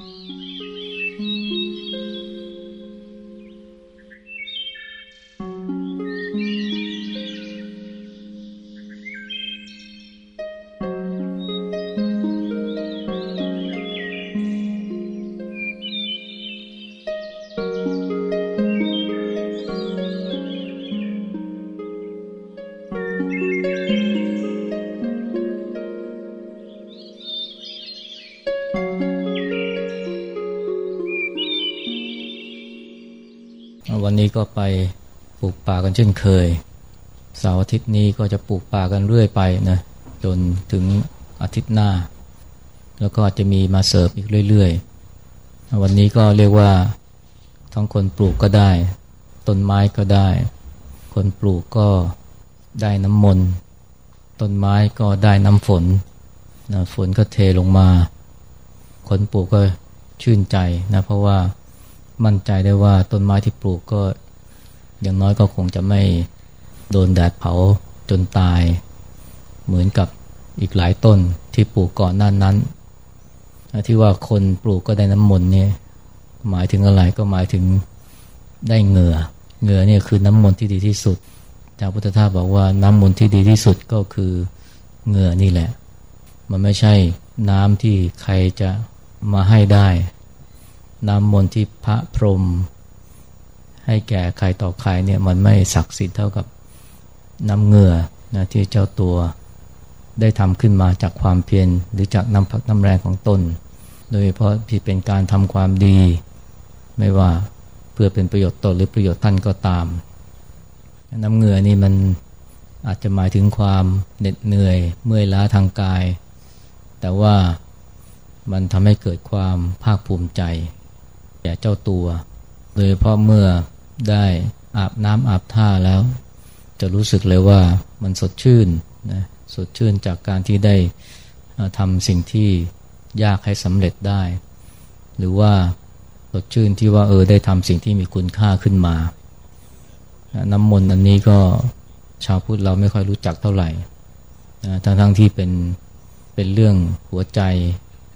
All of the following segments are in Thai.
Mm-hmm. วันนี้ก็ไปปลูกป่ากันเช่นเคย เสาร์อาทิตย์นี้ก็จะปลูกป่ากันเรื่อยไปนะจนถึงอาทิตย์หน้า แล้วก็จะมีมาเสิร์ฟอีกเรื่อยๆ วันนี้ก็เรียกว่าทั้งคนปลูกก็ได้ต้นไม้ก็ได้ คนปลูกก็ได้น้ำมนต์ต้นไม้ก็ได้น้ำฝนนะฝนก็เทลงมา คนปลูกก็ชื่นใจนะเพราะว่า มั่นใจได้ว่าต้นไม้ที่ปลูกก็อย่างน้อยก็คงจะไม่โดนแดดเผาจนตาย เหมือนกับอีกหลายต้นที่ปลูกก่อนหน้านั้น ที่ว่าคนปลูกก็ได้น้ำมนต์เนี่ยหมายถึงอะไรก็หมายถึงได้เหงื่อเหงื่อเนี่ยคือน้ำมนต์ที่ดีที่สุดจาพุทธทาสบอกว่าน้ำมนต์ที่ดีที่สุดก็คือเหงื่อนี่แหละ มันไม่ใช่น้ำที่ใครจะมาให้ได้ น้ำมนต์ที่พระพรหมให้แก่ใครต่อใครเนี่ยมันไม่ศักดิ์สิทธิ์เท่ากับน้ำเงื่อนะที่เจ้าตัวได้ทำขึ้นมาจากความเพียรหรือจากน้ำพักน้ำแรงของตน โดยเฉพาะที่เป็นการทำความดี ไม่ว่าเพื่อเป็นประโยชน์ตนหรือประโยชน์ท่านก็ตาม น้ำเงื่อนี่มันอาจจะหมายถึงความเหน็ดเหนื่อย เมื่อยล้าทางกาย แต่ว่ามันทำให้เกิดความภาคภูมิใจ แก่เจ้าตัว โดยเพราะเมื่อได้อาบน้ำอาบท่าแล้ว จะรู้สึกเลยว่ามันสดชื่นนะสดชื่นจากการที่ได้ทำสิ่งที่ยากให้สำเร็จได้ หรือว่าสดชื่นที่ว่าเออได้ทำสิ่งที่มีคุณค่าขึ้นมา น้ำมนต์อันนี้ก็ชาวพุทธเราไม่ค่อยรู้จักเท่าไหร่ทั้งทั้งที่เป็นเป็นเรื่องหัวใจ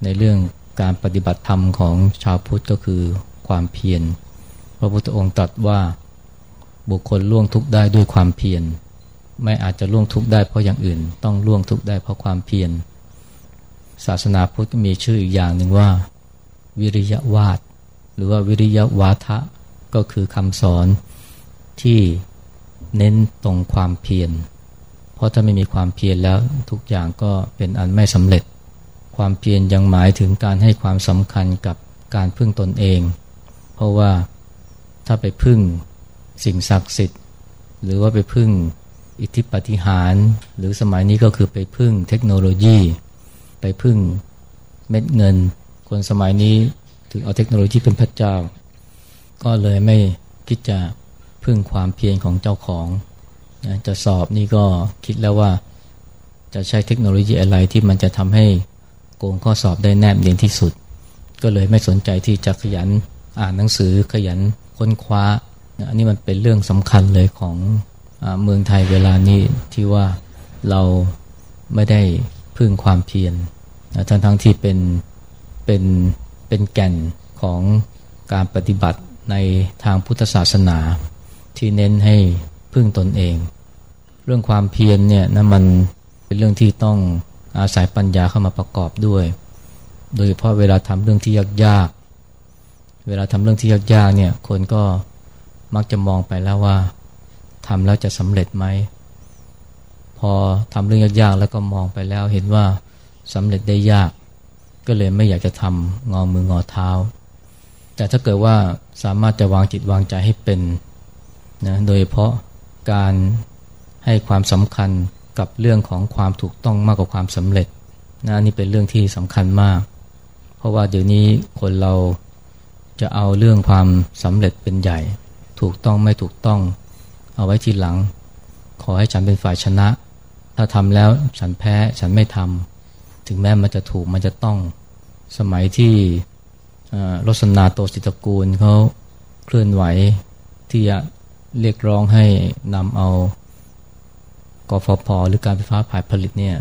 ในเรื่อง การปฏิบัติธรรมของชาวพุทธก็คือความเพียร พระพุทธองค์ตรัสว่าบุคคลล่วงทุกข์ได้ด้วยความเพียร ไม่อาจจะล่วงทุกข์ได้เพราะอย่างอื่น ต้องล่วงทุกข์ได้เพราะความเพียร ศาสนาพุทธมีชื่ออีกอย่างหนึ่งว่า วิริยะวาดหรือว่าวิริยะวาทะก็คือคำสอนที่เน้นตรงความเพียร เพราะถ้าไม่มีความเพียรแล้วทุกอย่างก็เป็นอันไม่สำเร็จ ความเพียรยังหมายถึงการให้ความสำคัญกับการพึ่งตนเอง เพราะว่าถ้าไปพึ่งสิ่งศักดิ์สิทธิ์ หรือว่าไปพึ่งอิทธิปฏิหาร หรือสมัยนี้ก็คือไปพึ่งเทคโนโลยี ไปพึ่งเม็ดเงิน คนสมัยนี้ถึงเอาเทคโนโลยีเป็นพระเจ้า ก็เลยไม่คิดจะพึ่งความเพียรของเจ้าของจะสอบนี่ก็คิดแล้วว่าจะใช้เทคโนโลยีอะไรที่มันจะทำให้ งข้อสอบได้แนบเนียนที่สุด ก็เลยไม่สนใจที่จะขยันอ่านหนังสือขยันค้นคว้า อันนี้มันเป็นเรื่องสำคัญเลยของอเมืองไทยเวลานี้ที่ว่าเราไม่ได้พึ่งความเพียรทั้งทั้งที่เป็นเป็นเป็นแก่นของการปฏิบัติในทางพุทธศาสนา ที่เน้นให้พึ่งตนเอง เรื่องความเพียรเนี่ยนะมันเป็นเรื่องที่ต้อง อาศัยปัญญาเข้ามาประกอบด้วย โดยเฉพาะเวลาทำเรื่องที่ยากๆ เวลาทำเรื่องที่ยากๆเนี่ยคนก็มักจะมองไปแล้วว่าทำแล้วจะสำเร็จไหม พอทำเรื่องยากๆแล้วก็มองไปแล้วเห็นว่าสำเร็จได้ยาก ก็เลยไม่อยากจะทำงอมืองอเท้า แต่ถ้าเกิดว่าสามารถจะวางจิตวางใจให้เป็นนะโดยเฉพาะการให้ความสำคัญ กับเรื่องของความถูกต้องมากกว่าความสำเร็จนะนี่เป็นเรื่องที่สำคัญมาก เพราะว่าเดี๋ยวนี้คนเราจะเอาเรื่องความสำเร็จเป็นใหญ่ ถูกต้องไม่ถูกต้อง เอาไว้ทีหลัง ขอให้ฉันเป็นฝ่ายชนะ ถ้าทำแล้วฉันแพ้ฉันไม่ทำถึงแม้มันจะถูกมันจะต้อง สมัยที่รสนาโตสิตกูลเขาเคลื่อนไหวที่จะเรียกร้องให้นำเอา กฟผหรือการไฟฟ้าฝ่ายผลิตเนี่ย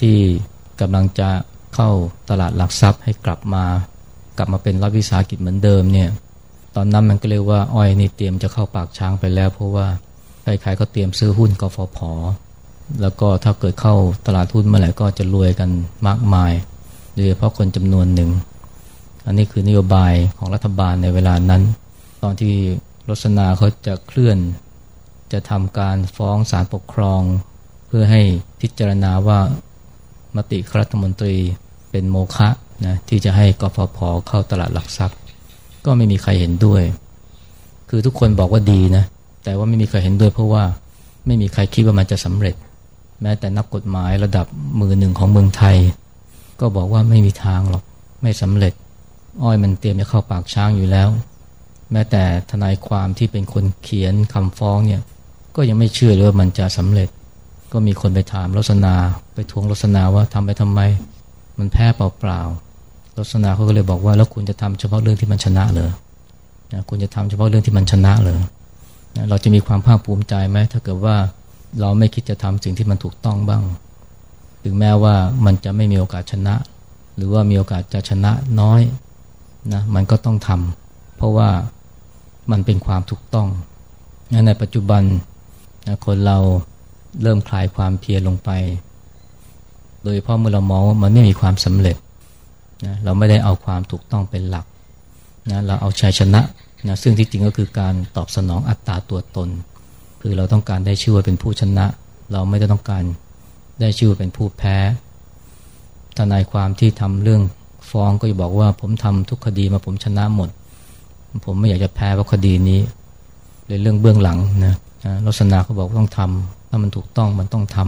ที่กำลังจะเข้าตลาดหลักทรัพย์ให้กลับมากลับมาเป็นรัฐวิสาหกิจเหมือนเดิมเนี่ยตอนนั้นมันก็เรียกว่าอ้อยนี่เตรียมจะเข้าปากช้างไปแล้ว เพราะว่าใครๆก็เตรียมซื้อหุ้นกฟผแล้วก็ถ้าเกิดเข้าตลาดหุ้นเมื่อไหร่ก็จะรวยกันมากมายโดยเฉพาะคนจำนวนหนึ่ง อันนี้คือนโยบายของรัฐบาลในเวลานั้น ตอนที่รสนาเขาจะเคลื่อน จะทำการฟ้องศาลปกครอง เพื่อให้พิจารณาว่ามติครัฐมนตรีเป็นโมฆะนะที่จะให้กฟผเข้าตลาดหลักทรัพย์ ก็ไม่มีใครเห็นด้วย คือทุกคนบอกว่าดีนะ แต่ว่าไม่มีใครเห็นด้วย เพราะว่าไม่มีใครคิดว่ามันจะสำเร็จ แม้แต่นักกฎหมายระดับมือหนึ่งของเมืองไทย ก็บอกว่าไม่มีทางหรอกไม่สำเร็จ อ้อยมันเตรียมจะเข้าปากช้างอยู่แล้ว แม้แต่ทนายความที่เป็นคนเขียนคำฟ้องเนี่ย ก็ยังไม่เชื่อเลยว่ามันจะสำเร็จ ก็มีคนไปถามรสนาไปทวงรสนาว่าทำไปทำไม มันแพ้เปล่าๆรสนาเขาก็เลยบอกว่าแล้วคุณจะทำเฉพาะเรื่องที่มันชนะเลยนะคุณจะทำเฉพาะเรื่องที่มันชนะเลยนะเราจะมีความภาคภูมิใจไหมถ้าเกิดว่าเราไม่คิดจะทำสิ่งที่มันถูกต้องบ้าง ถึงแม้ว่ามันจะไม่มีโอกาสชนะ หรือว่ามีโอกาสจะชนะน้อยนะมันก็ต้องทำเพราะว่ามันเป็นความถูกต้อง ในปัจจุบัน นะคนเราเริ่มคลายความเพียรลงไป โดยเพราะเมื่อเรามองว่ามันไม่มีความสำเร็จนะเราไม่ได้เอาความถูกต้องเป็นหลักนะเราเอาชัยชนะนะซึ่งที่จริงก็คือการตอบสนองอัตตาตัวตน คือเราต้องการได้ชื่อว่าเป็นผู้ชนะ เราไม่ได้ต้องการได้ชื่อเป็นผู้แพ้ทนายความที่ทำเรื่องฟ้องก็จะบอกว่าผมทำทุกคดีมาผมชนะหมด ผมไม่อยากจะแพ้เพราะคดีนี้ เลยเรื่องเบื้องหลังนะลักษณะเขาบอกว่าต้องทำถ้ามันถูกต้องมันต้องท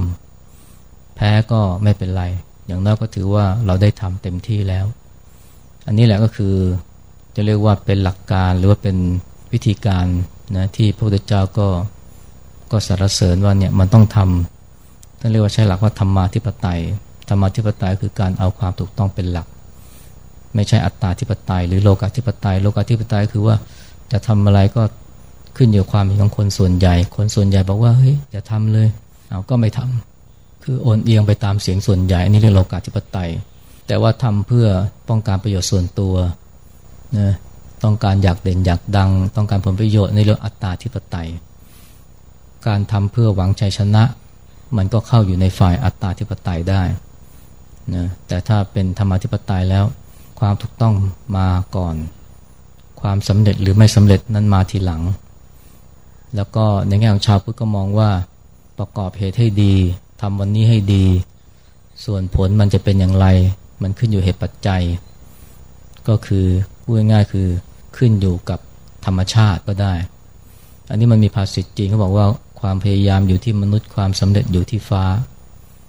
ำแพ้ก็ไม่เป็นไร อย่างน้อยก็ถือว่าเราได้ทำเต็มที่แล้ว อันนี้แหละก็คือจะเรียกว่าเป็นหลักการหรือว่าเป็นวิธีการนะที่พระพุทธเจ้าก็ก็สรรเสริญว่าเนี่ยมันต้องทำท่านเรียกว่าใช้หลักว่าธรรมาธิปไตยธรรมาธิปไตยคือการเอาความถูกต้องเป็นหลัก ไม่ใช่อัตตาธิปไตย หรือโลกาธิปไตย โลกาธิปไตยคือว่าจะทำอะไรก็ ขึ้นอยู่ความเห็นของคนส่วนใหญ่ คนส่วนใหญ่บอกว่าเฮ้ยอย่าทำเลยเอาก็ไม่ทำคือโอนเอียงไปตามเสียงส่วนใหญ่ อันนี้เรียกโลกาธิปไตย แต่ว่าทำเพื่อป้องกันประโยชน์ส่วนตัวนะต้องการอยากเด่นอยากดัง ต้องการผลประโยชน์ในเรื่องอัตตาธิปไตย การทำเพื่อหวังชัยชนะ มันก็เข้าอยู่ในฝ่ายอัตตาธิปไตยได้นะแต่ถ้าเป็นธรรมธิปไตยแล้ว ความถูกต้องมาก่อน ความสำเร็จหรือไม่สำเร็จนั้นมาทีหลัง แล้วก็ในแง่ของชาวพุทธก็มองว่าประกอบเหตุให้ดีทำวันนี้ให้ดี ส่วนผลมันจะเป็นอย่างไร มันขึ้นอยู่เหตุปัจจัย ก็คือพูดง่ายๆคือขึ้นอยู่กับธรรมชาติก็ได้ อันนี้มันมีภาษิตจีนเขาบอกว่าความพยายามอยู่ที่มนุษย์ ความสำเร็จอยู่ที่ฟ้า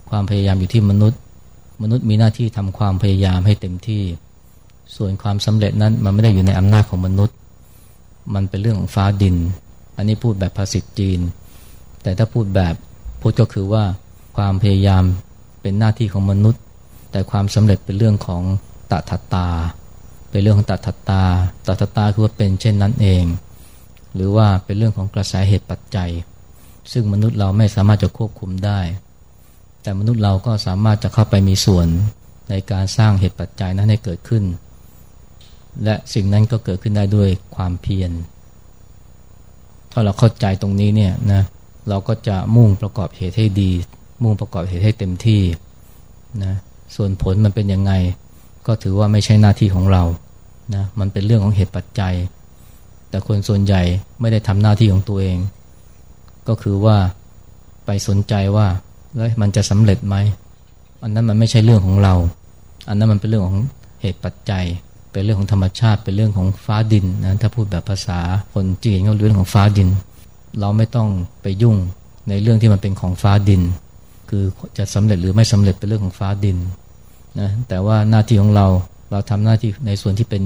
ความพยายามอยู่ที่มนุษย์ มนุษย์มีหน้าที่ทำความพยายามให้เต็มที่ ส่วนความสำเร็จนั้นมันไม่ได้อยู่ในอำนาจของมนุษย์ มันเป็นเรื่องของฟ้าดิน อันนี้พูดแบบภาษิตจีน แต่ถ้าพูดแบบพูดก็คือว่าความพยายามเป็นหน้าที่ของมนุษย์ แต่ความสำเร็จเป็นเรื่องของตถาตา เป็นเรื่องของตัทตาตัทตาคือว่าเป็นเช่นนั้นเอง หรือว่าเป็นเรื่องของกระแสเหตุปัจจัย ซึ่งมนุษย์เราไม่สามารถจะควบคุมได้ แต่มนุษย์เราก็สามารถจะเข้าไปมีส่วนในการสร้างเหตุปัจจัยนั้นให้เกิดขึ้น และสิ่งนั้นก็เกิดขึ้นได้ด้วยความเพียร ถ้าเราเข้าใจตรงนี้เนี่ยนะเราก็จะมุ่งประกอบเหตุให้ดี มุ่งประกอบเหตุให้เต็มที่นะส่วนผลมันเป็นยังไง ก็ถือว่าไม่ใช่หน้าที่ของเรานะมันเป็นเรื่องของเหตุปัจจัย แต่คนส่วนใหญ่ไม่ได้ทำหน้าที่ของตัวเอง ก็คือว่าไปสนใจว่าแล้วมันจะสำเร็จไหมอันนั้นมันไม่ใช่เรื่องของเรา อันนั้นมันเป็นเรื่องของเหตุปัจจัย เป็นเรื่องของธรรมชาติ เป็นเรื่องของฟ้าดินนะถ้าพูดแบบภาษาคนจีนก็เรื่องของฟ้าดิน เราไม่ต้องไปยุ่งในเรื่องที่มันเป็นของฟ้าดิน คือจะสำเร็จหรือไม่สำเร็จเป็นเรื่องของฟ้าดินนะแต่ว่าหน้าที่ของเราเราทำหน้าที่ในส่วนที่เป็น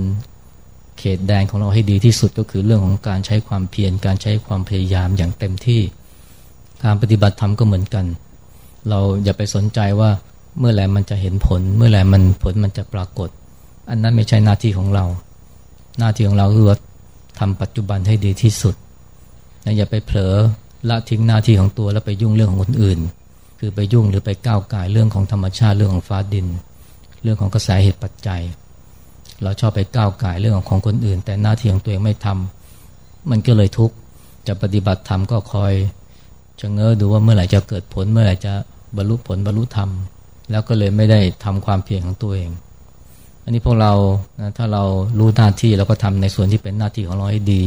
เขตแดนของเราให้ดีที่สุดก็คือเรื่องของการใช้ความเพียรการใช้ความพยายามอย่างเต็มที่ การปฏิบัติธรรมก็เหมือนกัน เราอย่าไปสนใจว่าเมื่อไหร่มันจะเห็นผล เมื่อไหร่มันผลมันจะปรากฏ อันนั้นไม่ใช่หน้าที่ของเรา หน้าที่ของเราคือทำปัจจุบันให้ดีที่สุดนะอย่าไปเผลอละทิ้งหน้าที่ของตัวแล้วไปยุ่งเรื่องของคนอื่น คือไปยุ่งหรือไปก้าวไก่เรื่องของธรรมชาติเรื่องของฟ้าดิน เรื่องของกระแสเหตุปัจจัย เราชอบไปก้าวไก่เรื่องของคนอื่น แต่หน้าที่ของตัวเองไม่ทำมันก็เลยทุกข์จะปฏิบัติธรรมก็คอยจะเง้อดูว่าเมื่อไหร่จะเกิดผลเมื่อไหร่จะบรรลุผลบรรลุธรรม แล้วก็เลยไม่ได้ทำความเพียรของตัวเอง อันนี้พวกเรานะถ้าเรารู้หน้าที่เราก็ทำในส่วนที่เป็นหน้าที่ของเราให้ดี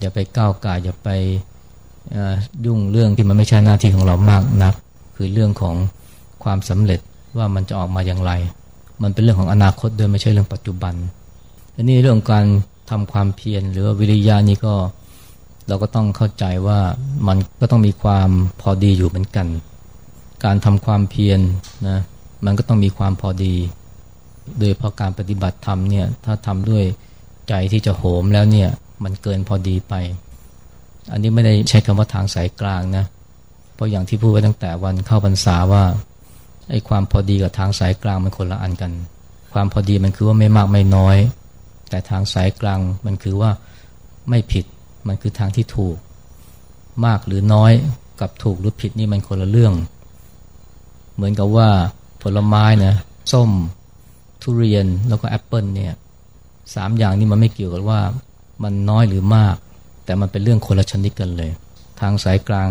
อย่าไปก้าวไก่อย่าไปยุ่งเรื่องที่มันไม่ใช่หน้าที่ของเรามากนัก คือเรื่องของความสำเร็จว่ามันจะออกมาอย่างไร มันเป็นเรื่องของอนาคตโดยไม่ใช่เรื่องปัจจุบันอันนี้เรื่องการทำความเพียรหรือวิริยะนี่ก็เราก็ต้องเข้าใจว่ามันก็ต้องมีความพอดีอยู่เหมือนกัน การทำความเพียรนะมันก็ต้องมีความพอดี โดยเพราะการปฏิบัติธรรมเนี่ยถ้าทำด้วยใจที่จะโหมแล้วเนี่ยมันเกินพอดีไป อันนี้ไม่ได้ใช้คำว่าทางสายกลางนะเพราะอย่างที่พูดไว้ตั้งแต่วันเข้าพรรษาว่าไอ้ความพอดีกับทางสายกลางมันคนละอันกัน ความพอดีมันคือว่าไม่มากไม่น้อย แต่ทางสายกลางมันคือว่าไม่ผิดมันคือทางที่ถูก มากหรือน้อยกับถูกหรือผิดนี่มันคนละเรื่อง เหมือนกับว่าผลไม้นะส้ม ทุเรียนแล้วก็แอปเปิลเนี่ยสามอย่างนี้มันไม่เกี่ยวกับว่ามันน้อยหรือมาก แต่มันเป็นเรื่องคนละชนิดกันเลย ทางสายกลาง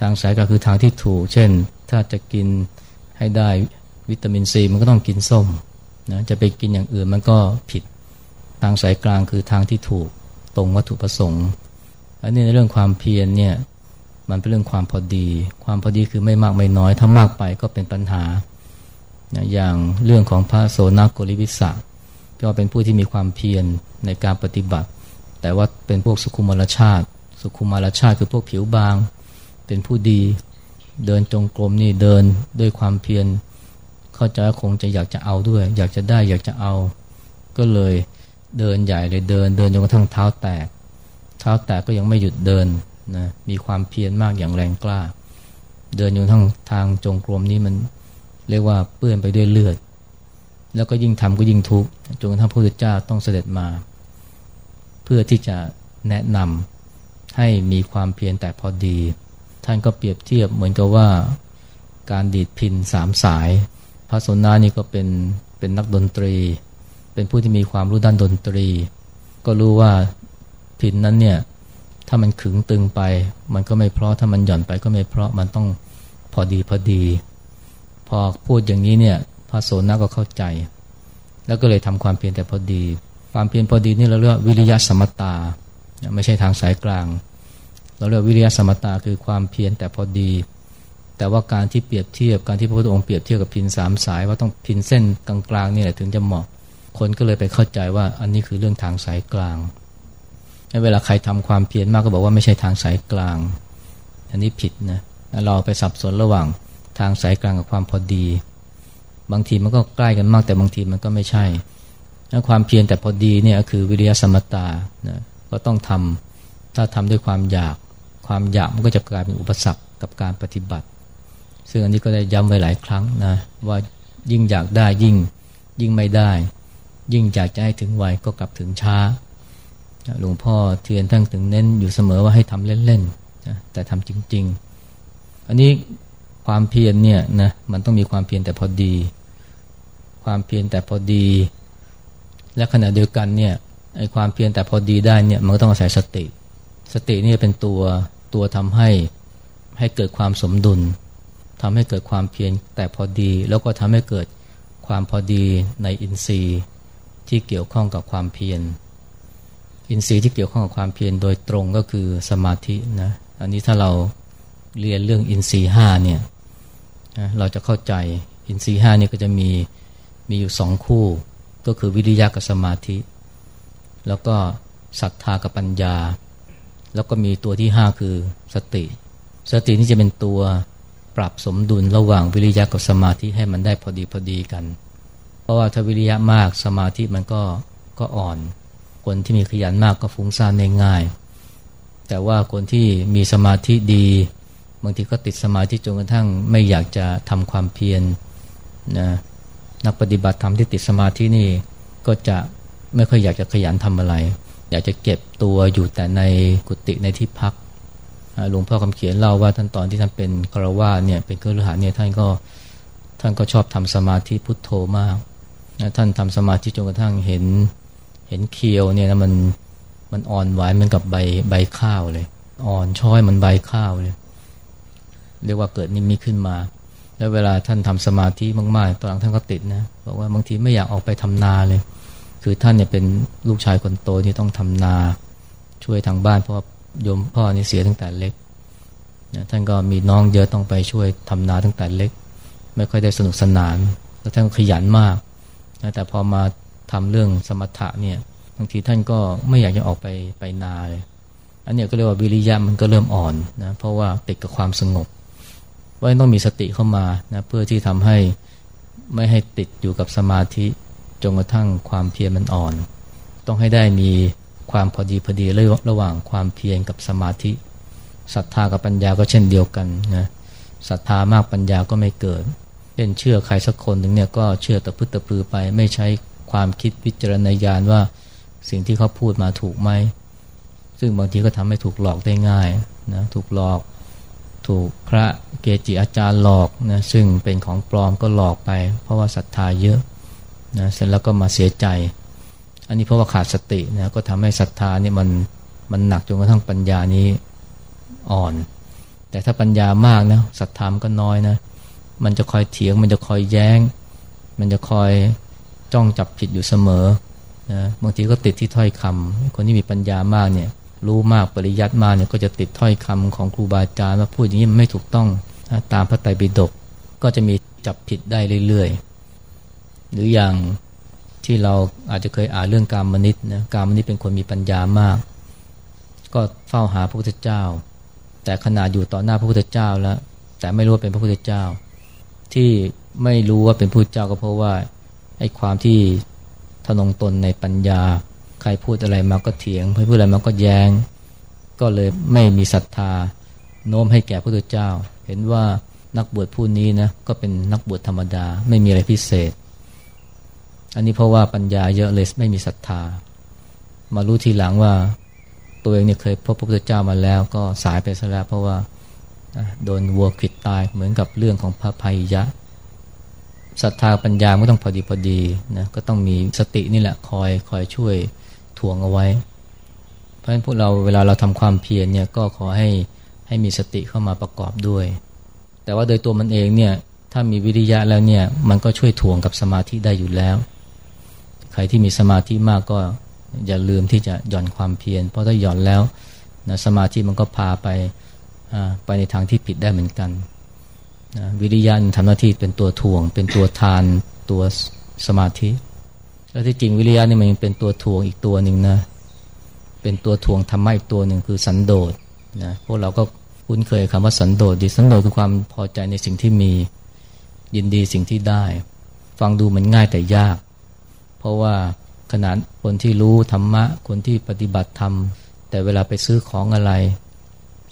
ทางสายกลางคือทางที่ถูก เช่น ถ้าจะกินให้ได้วิตามินซีมันก็ต้องกินส้มนะจะไปกินอย่างอื่นมันก็ผิด ทางสายกลางคือทางที่ถูกตรงวัตถุประสงค์อันนี้ในเรื่องความเพียรเนี่ยมันเป็นเรื่องความพอดี ความพอดีคือไม่มากไม่น้อย ถ้ามากไปก็เป็นปัญหา อย่างเรื่องของพระโสนโกริวิสะก็เป็นผู้ที่มีความเพียรในการปฏิบัติ แต่ว่าเป็นพวกสุขุมารชาติ สุขุมารชาติคือพวกผิวบาง เป็นผู้ดีเดินจงกรมนี่เดินด้วยความเพียรเข้าใจคงจะอยากจะเอาด้วย อยากจะได้อยากจะเอา ก็เลยเดินใหญ่เลยเดิน เดินจนกระทั่งเท้าแตก เท้าแตกก็ยังไม่หยุดเดินนะมีความเพียรมากอย่างแรงกล้า เดินอยู่ทั้งทางจงกรมนี้มัน เรียกว่าเปื้อนไปด้วยเลือด แล้วก็ยิ่งทำก็ยิ่งทุกข์จนกระทั่งพระพุทธเจ้าต้องเสด็จมา เพื่อที่จะแนะนำให้มีความเพียรแต่พอดี ท่านก็เปรียบเทียบเหมือนกับว่าการดีดพินสามสาย พระสนนานี่ก็เป็นเป็นนักดนตรี เป็นผู้ที่มีความรู้ด้านดนตรี ก็รู้ว่าพินนั้นเนี่ยถ้ามันขึงตึงไป มันก็ไม่เพราะถ้ามันหย่อนไปก็ไม่เพราะมันต้องพอดีพอดี พอพูดอย่างนี้เนี่ยพระโสนาก็เข้าใจ แล้วก็เลยทำความเพียรแต่พอดี ความเพียรพอดีนี่เราเรียกวิริยะสมตา ไม่ใช่ทางสายกลาง เราเรียกวิริยะสมตาคือความเพียรแต่พอดี แต่ว่าการที่เปรียบเทียบการที่พระพุทธองค์เปรียบเทียบกับพินสามสาย ว่าต้องพินเส้นกลางๆนี่แหละถึงจะเหมาะ คนก็เลยไปเข้าใจว่าอันนี้คือเรื่องทางสายกลางเวลาใครทำความเพียรมากก็บอกว่าไม่ใช่ทางสายกลาง อันนี้ผิดนะเราไปสับสนระหว่าง ทางสายกลางกับความพอดี บางทีมันก็ใกล้กันมากแต่บางทีมันก็ไม่ใช่ความเพียรแต่พอดีเนี่ยคือวิริยะสมตานะก็ต้องทำถ้าทำด้วยความอยาก ความอยากมันก็จะกลายเป็นอุปสรรคกับการปฏิบัติ ซึ่งอันนี้ก็ได้ย้ำไว้หลายครั้งนะว่ายิ่งอยากได้ยิ่งยิ่งไม่ได้ ยิ่งอยากจะให้ถึงไวก็กลับถึงช้าหลวงพ่อเทียนทั้งถึงเน้นอยู่เสมอว่าให้ทำเล่นๆแต่ทำจริง ๆ อันนี้ ความเพียรเนี่ยนะมันต้องมีความเพียรแต่พอดี ความเพียรแต่พอดี และขณะเดียวกันเนี่ยไอ้ความเพียรแต่พอดีได้เนี่ยมันก็ต้องอาศัยสติ สตินี่เป็นตัวตัวทำให้ให้เกิดความสมดุลทำให้เกิดความเพียรแต่พอดี แล้วก็ทำให้เกิดความพอดีในอินทรีย์ที่เกี่ยวข้องกับความเพียรอินทรีย์ที่เกี่ยวข้องกับความเพียรโดยตรงก็คือสมาธินะอันนี้ถ้าเรา เรียนเรื่องอินทรีย์ห้าเนี่ยเราจะเข้าใจอินทรีย์ห้านี่ก็จะมีมีอยู่สองคู่ ก็คือวิริยะกับสมาธิ แล้วก็ศรัทธากับปัญญา แล้วก็มีตัวที่ห้าคือสติ สตินี่จะเป็นตัวปรับสมดุลระหว่างวิริยะกับสมาธิให้มันได้พอดีพอดีกัน เพราะว่าถ้าวิริยะมากสมาธิมันก็ก็อ่อน คนที่มีขยันมากก็ฟุ้งซ่านง่าย แต่ว่าคนที่มีสมาธิดี บางทีก็ติดสมาธิจนกระทั่งไม่อยากจะทำความเพียรนะนักปฏิบัติธรรมที่ติดสมาธินี่ก็จะไม่ค่อยอยากจะขยันทำอะไร อยากจะเก็บตัวอยู่แต่ในกุฏิในที่พักหลวงพ่อคำเขียนเล่าว่าท่านตอนที่ท่านเป็นครวาเนี่ยเป็นเครือขันเนี่ยท่านก็ท่านก็ชอบทำสมาธิพุทโธมากนะท่านทำสมาธิจนกระทั่งเห็นเห็นเคียวเนี่ยนะมันมันอ่อนไหวเหมือนกับใบใบข้าวเลย อ่อนช้อยมันใบข้าวเลย เรียกว่าเกิดนิมิตขึ้นมา แล้วเวลาท่านทำสมาธิมากๆตอนหลังท่านก็ติดนะบอกว่าบางทีไม่อยากออกไปทำนาเลย คือท่านเนี่ยเป็นลูกชายคนโตที่ต้องทำนา ช่วยทางบ้านเพราะโยมพ่อนี่เสียตั้งแต่เล็กนะท่านก็มีน้องเยอะต้องไปช่วยทำนาตั้งแต่เล็ก ไม่ค่อยได้สนุกสนานแล้วท่านก็ขยันมากนะแต่พอมาทำเรื่องสมถะเนี่ยบางทีท่านก็ไม่อยากจะออกไปไปนาเลยอันนี้ก็เรียกว่าวิริยะมันก็เริ่มอ่อนนะเพราะว่าติดกับความสงบ ว่าต้องมีสติเข้ามานะเพื่อที่ทำให้ไม่ให้ติดอยู่กับสมาธิจนกระทั่งความเพียรมันอ่อน ต้องให้ได้มีความพอดีพอดีระหว่างความเพียรกับสมาธิศรัทธากับปัญญาก็เช่นเดียวกันนะศรัทธามากปัญญาก็ไม่เกิดเช่นเชื่อใครสักคนหนึ่งเนี่ยก็เชื่อตะพึ่ตะพือไป ไม่ใช้ความคิดวิจารณญาณว่าสิ่งที่เขาพูดมาถูกไหมซึ่งบางทีก็ทำให้ถูกหลอกได้ง่ายนะถูกหลอก ถูกพระเกจิอาจารย์หลอกนะซึ่งเป็นของปลอมก็หลอกไป เพราะว่าศรัทธาเยอะนะเสร็จแล้วก็มาเสียใจ อันนี้เพราะว่าขาดสตินะก็ทำให้ศรัทธานี่มันมันหนักจนกระทั่งปัญญานี้อ่อน แต่ถ้าปัญญามากนะศรัทธามก็น้อยนะมันจะคอยเถียง มันจะคอยแย้ง มันจะคอยจ้องจับผิดอยู่เสมอนะบางทีก็ติดที่ถ้อยคำคนที่มีปัญญามากเนี่ย รู้มากปริยัติมาเนี่ยก็จะติดถ้อยคำของครูบาอาจารย์ว่าพูดอย่างนี้มันไม่ถูกต้องตามพระไตรปิฎกก็จะมีจับผิดได้เรื่อยๆ หรืออย่างที่เราอาจจะเคยอ่านเรื่องการมนิตนะการมนิตเป็นคนมีปัญญามาก ก็เฝ้าหาพระพุทธเจ้า แต่ขนาดอยู่ต่อหน้าพระพุทธเจ้าแล้ว แต่ไม่รู้ว่าเป็นพระพุทธเจ้า ที่ไม่รู้ว่าเป็นพระพุทธเจ้าก็เพราะว่าไอ้ความที่ทนงตนในปัญญา ใครพูดอะไรมาก็เถียงใครพูดอะไรมาก็แยง้ง ก็เลยไม่มีศรัทธา โน้มให้แก่พระพุทธเจ้า เห็นว่านักบวชผู้นี้นะก็เป็นนักบวชธรรมดา ไม่มีอะไรพิเศษ อันนี้เพราะว่าปัญญาเยอะเลยไม่มีศรัทธา มารู้ทีหลังว่าตัวเองเนี่ยเคยพบพระพุทธเจ้ามาแล้วก็สายไปซะแล้วเพราะว่าโดนวัวขิดตายเหมือนกับเรื่องของพระภัยยะศรัทธาปัญญาไม่ต้องพอดีพอดีนะก็ต้องมีสตินี่แหละคอยคอยช่วย ทวงเอาไว้ เพราะฉะนั้นพวกเราเวลาเราทำความเพียรเนี่ยก็ขอให้ให้มีสติเข้ามาประกอบด้วย แต่ว่าโดยตัวมันเองเนี่ยถ้ามีวิริยะแล้วเนี่ยมันก็ช่วยทวงกับสมาธิได้อยู่แล้ว ใครที่มีสมาธิมากก็อย่าลืมที่จะหย่อนความเพียรเพราะถ้าหย่อนแล้วนะสมาธิมันก็พาไปไปในทางที่ผิดได้เหมือนกันนะวิริยะทำหน้าที่เป็นตัวถ่วง เป็นตัวทานตัวสมาธิ แล้วที่จริงวิริยะนี่มันเป็นตัวถ่วงอีกตัวหนึ่งนะ เป็นตัวถ่วงธรรมะอีกตัวหนึ่งคือสันโดษนะพวกเราก็คุ้นเคยคำว่าสันโดษดีสันโดษคือความพอใจในสิ่งที่มียินดีสิ่งที่ได้ ฟังดูมันง่ายแต่ยาก เพราะว่าขนาดคนที่รู้ธรรมะ คนที่ปฏิบัติธรรม แต่เวลาไปซื้อของอะไร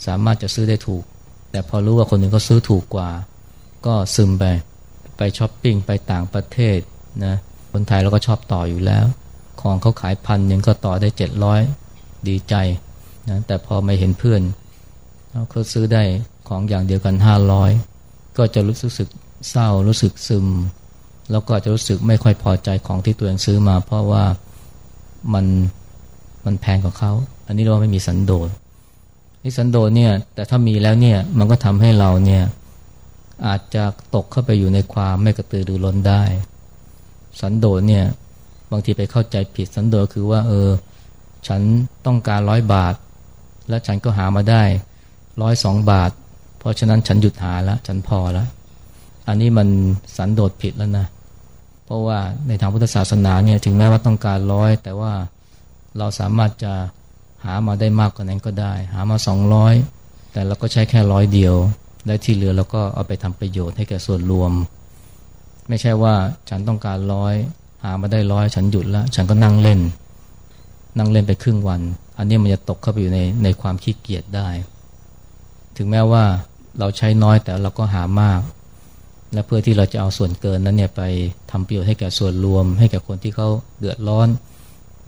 สามารถจะซื้อได้ถูก แต่พอรู้ว่าคนหนึ่งเขาซื้อถูกกว่า ก็ซึมไป ไปช้อปปิ้งไปต่างประเทศนะ คนไทยเราก็ชอบต่ออยู่แล้ว ของเขาขายพันยังก็ต่อได้เจ็ดร้อยดีใจนะแต่พอไม่เห็นเพื่อนเขาซื้อได้ของอย่างเดียวกันห้าร้อยก็จะรู้สึกเศร้ารู้สึกซึม แล้วก็จะรู้สึกไม่ค่อยพอใจของที่ตัวเองซื้อมา เพราะว่ามันมันแพงกว่าเขา อันนี้เราไม่มีสันโดษนี่สันโดษเนี่ยแต่ถ้ามีแล้วเนี่ยมันก็ทำให้เราเนี่ยอาจจะตกเข้าไปอยู่ในความไม่กระตือรือร้นได้ สันโดษเนี่ยบางทีไปเข้าใจผิดสันโดษคือว่า เออ ฉันต้องการร้อยบาท แล้วฉันก็หามาได้ร้อยสองบาท เพราะฉะนั้นฉันหยุดหาแล้วฉันพอแล้ว อันนี้มันสันโดษผิดแล้วนะ เพราะว่าในทางพุทธศาสนาเนี่ยถึงแม้ว่าต้องการร้อยแต่ว่าเราสามารถจะหามาได้มากกว่านั้นก็ได้ หามาสองร้อยแต่เราก็ใช้แค่ร้อยเดียว และที่เหลือเราก็เอาไปทำประโยชน์ให้แก่ส่วนรวม ไม่ใช่ว่าฉันต้องการร้อย หามาได้ร้อยฉันหยุดแล้ว ฉันก็นั่งเล่น นั่งเล่นไปครึ่งวัน อันนี้มันจะตกเข้าไปอยู่ในในความขี้เกียจได้ ถึงแม้ว่าเราใช้น้อยแต่เราก็หามาก และเพื่อที่เราจะเอาส่วนเกินนั้นเนี่ยไปทำประโยชน์ให้แก่ส่วนรวม ให้แก่คนที่เขาเดือดร้อน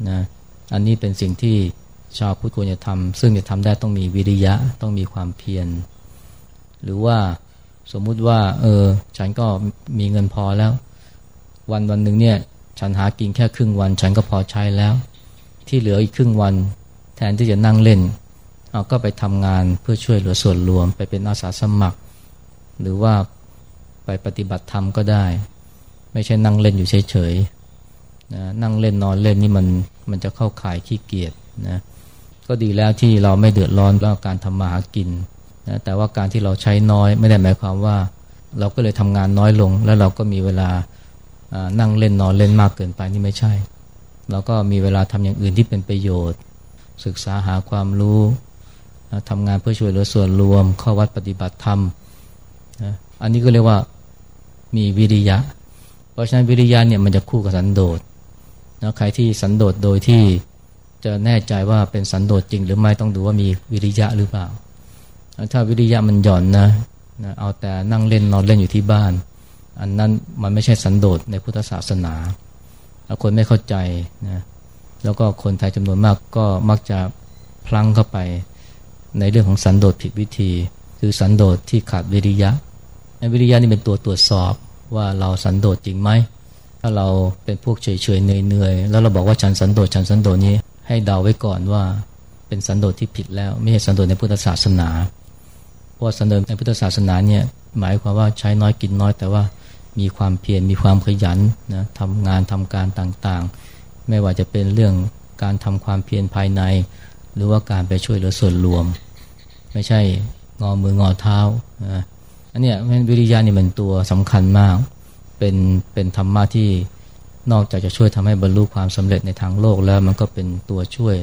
นะอันนี้เป็นสิ่งที่ชาวพุทธควรจะทำซึ่งจะทำได้ต้องมีวิริยะต้องมีความเพียรหรือว่า สมมุติว่า เออ ฉันก็มีเงินพอแล้ว วันวันหนึ่งเนี่ย ฉันหากินแค่ครึ่งวัน ฉันก็พอใช้แล้ว ที่เหลืออีกครึ่งวัน แทนที่จะนั่งเล่นเอาก็ไปทำงานเพื่อช่วยเหลือส่วนรวม ไปเป็นอาสาสมัคร หรือว่าไปปฏิบัติธรรมก็ได้ ไม่ใช่นั่งเล่นอยู่เฉยๆนะนั่งเล่นนอนเล่นนี่มันมันจะเข้าข่ายขี้เกียจนะก็ดีแล้วที่เราไม่เดือดร้อนเรื่องการทำมาหากิน นะแต่ว่าการที่เราใช้น้อยไม่ได้หมายความว่า เราก็เลยทำงานน้อยลง แล้วเราก็มีเวลานั่งเล่นนอนเล่นมากเกินไปนี่ไม่ใช่ เราก็มีเวลาทำอย่างอื่นที่เป็นประโยชน์ ศึกษาหาความรู้ทำงานเพื่อช่วยเหลือส่วนรวมเข้าวัดปฏิบัติธรรมนะอันนี้ก็เรียกว่ามีวิริยะ เพราะฉะนั้นวิริยะเนี่ยมันจะคู่กับสันโดษนะใครที่สันโดษโดยที่จะแน่ใจว่าเป็นสันโดษจริง หรือไม่ต้องดูว่ามีวิริยะหรือเปล่า ถ้าวิริยะมันหย่อนนะนะเอาแต่นั่งเล่นนอนเล่นอยู่ที่บ้าน อันนั้นมันไม่ใช่สันโดษในพุทธศาสนาคนไม่เข้าใจนะแล้วก็คนไทยจำนวนมากก็มักจะพลั้งเข้าไปในเรื่องของสันโดษผิดวิธี คือสันโดษที่ขาดวิริยะวิริยะนี่เป็นตัวตรวจสอบว่าเราสันโดษจริงไหมถ้าเราเป็นพวกเฉยๆเหนื่อยๆแล้วเราบอกว่าฉันสันโดษฉันสันโดษนี้ให้เดาไว้ก่อนว่าเป็นสันโดษที่ผิดแล้ว ไม่ใช่สันโดษในพุทธศาสนา เพราะสันโดษในพุทธศาสนาเนี่ยหมายความว่าใช้น้อยกินน้อย แต่ว่ามีความเพียรมีความขยันนะทำงานทำการต่างๆ ไม่ว่าจะเป็นเรื่องการทำความเพียรภายใน หรือว่าการไปช่วยเหลือส่วนรวม ไม่ใช่งอมืองอเท้านะอันนี้วิริยะนี่เป็นตัวสำคัญมาก เป็นเป็นธรรมะที่นอกจากจะช่วยทำให้บรรลุความสำเร็จในทางโลกแล้วมันก็เป็นตัวช่วย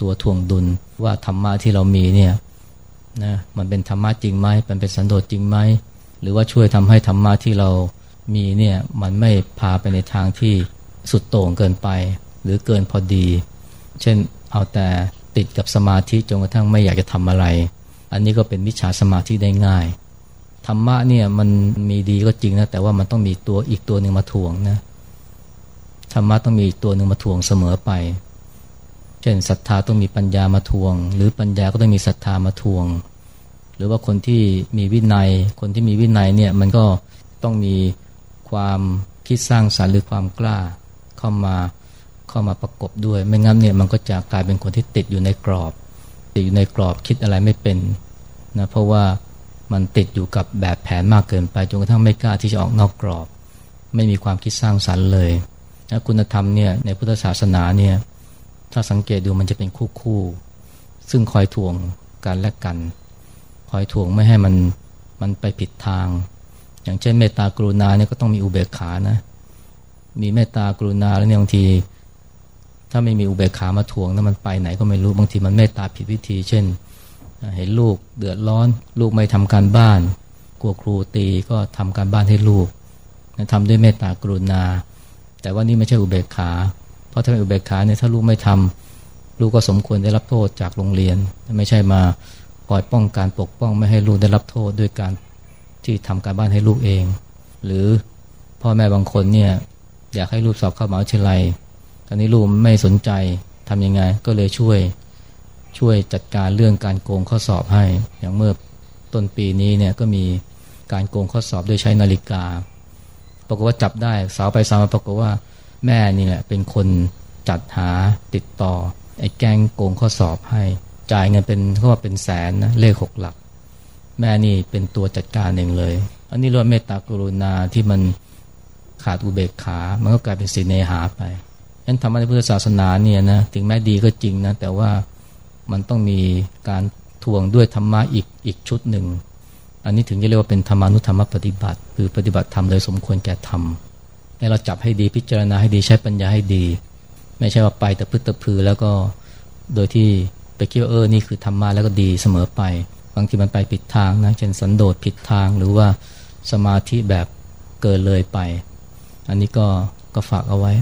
ตัวทวงดุลว่าธรรมะที่เรามีเนี่ย นะมันเป็นธรรมะจริงไหมมันเป็นสันโดษจริงไหมหรือว่าช่วยทำให้ธรรมะที่เรามีเนี่ยมันไม่พาไปในทางที่สุดโต่งเกินไป หรือเกินพอดี เช่นเอาแต่ติดกับสมาธิจนกระทั่งไม่อยากจะทำอะไร อันนี้ก็เป็นมิจฉาสมาธิได้ง่ายธรรมะเนี่ยมันมีดีก็จริงนะแต่ว่ามันต้องมีตัวอีกตัวหนึ่งมาทวงนะธรรมะต้องมีตัวหนึ่งมาทวงเสมอไป เช่นศรัทธาต้องมีปัญญามาทวง หรือปัญญาก็ต้องมีศรัทธามาทวง หรือว่าคนที่มีวินัย คนที่มีวินัยเนี่ยมันก็ต้องมีความคิดสร้างสารรค์หรือความกล้าเข้ามาเข้ามาประกบด้วย ไม่งั้นเนี่ยมันก็จะกลายเป็นคนที่ติดอยู่ในกรอบ ติดอยู่ในกรอบคิดอะไรไม่เป็นนะเพราะว่ามันติดอยู่กับแบบแผนมากเกินไปจนกระทั่งไม่กล้าที่จะออกนอกกรอบ ไม่มีความคิดสร้างสรรค์เลยนะคุณธรรมเนี่ยในพุทธศาสนาเนี่ย ถ้าสังเกตดูมันจะเป็นคู่คู่ซึ่งคอยถ่วงกันและกัน คอยถ่วงไม่ให้มันมันไปผิดทาง อย่างเช่นเมตตากรุณาเนี่ยก็ต้องมีอุเบกขานะ มีเมตตากรุณาแล้วเนี่ยบางที ถ้าไม่มีอุเบกขามาทวงนั้นมันไปไหนก็ไม่รู้บางทีมันเมตตาผิดวิธี เช่น เห็นลูกเดือดร้อน ลูกไม่ทำการบ้าน กลัวครูตีก็ทำการบ้านให้ลูกทำด้วยเมตตากรุณา แต่ว่านี่ไม่ใช่อุเบกขา เพราะถ้าเป็นอุเบกขาเนี่ยถ้าลูกไม่ทำลูกก็สมควรได้รับโทษจากโรงเรียน ไม่ใช่มาคอยป้องการปกป้องไม่ให้ลูกได้รับโทษด้วยการที่ทำการบ้านให้ลูกเอง หรือพ่อแม่บางคนเนี่ยอยากให้ลูกสอบเข้ามหาวิทยาลัยตอนนี้ลูกไม่สนใจทำยังไงก็เลยช่วยช่วยจัดการเรื่องการโกงข้อสอบให้ อย่างเมื่อต้นปีนี้เนี่ยก็มีการโกงข้อสอบโดยใช้นาฬิกา ปรากฏว่าจับได้สาวไปสาวมาปรากฏว่า แม่นี่แหละเป็นคนจัดหาติดต่อ ไอ้แกงโกงข้อสอบให้ จ่ายเงินเป็นเขาว่าเป็นแสนนะเลขหกหลัก แม่นี่เป็นตัวจัดการเองเลย อันนี้เรียกว่าเมตตากรุณาที่มันขาดอุเบกขา มันก็กลายเป็นสีเนหาไปนั้นธรรมะในพุทธศาสนาเนี่ยนะถึงแม้ดีก็จริงนะแต่ว่ามันต้องมีการทวงด้วยธรรมะอีกอีกชุดหนึ่ง อันนี้ถึงจะเรียกว่าเป็นธรรมานุธรรมปฏิบัติ คือปฏิบัติธรรมโดยสมควรแก่ธรรม ให้เราจับให้ดีพิจารณาให้ดีใช้ปัญญาให้ดี ไม่ใช่ว่าไปแต่พึ่งตะพือแล้วก็โดยที่ไปคิดว่าเออนี่คือธรรมะแล้วก็ดีเสมอไป บางทีมันไปผิดทางนะเช่นสันโดษผิดทางหรือว่าสมาธิแบบเกินเลยไป อันนี้ก็ก็ฝากเอาไว้